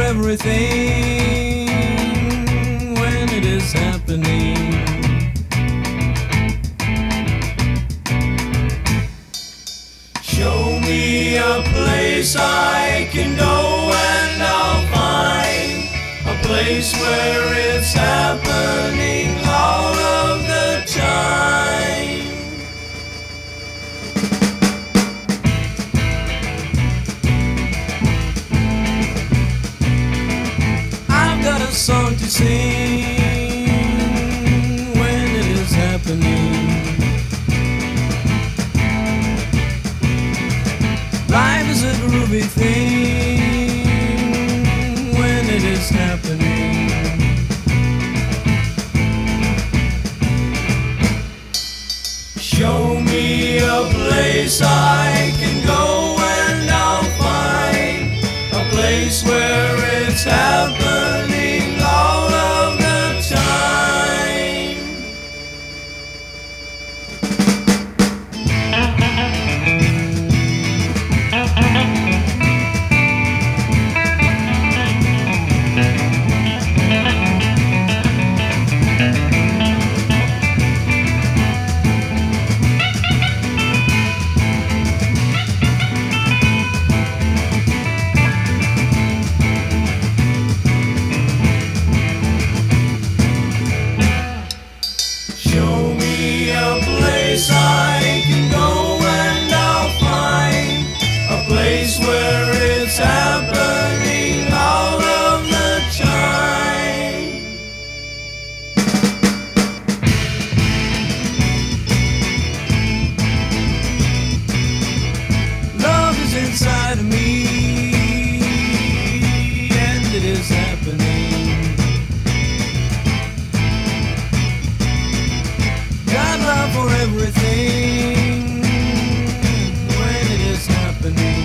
everything when it is happening. Show me a place I can go and I'll find a place where it's happening song to sing when it is happening. Life is a groovy thing when it is happening. Show me a place I can go and I'll find a place where for everything when it is happening.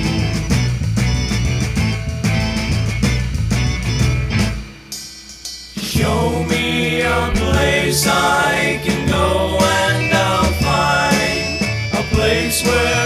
Show me a place I can go and I'll find a place where.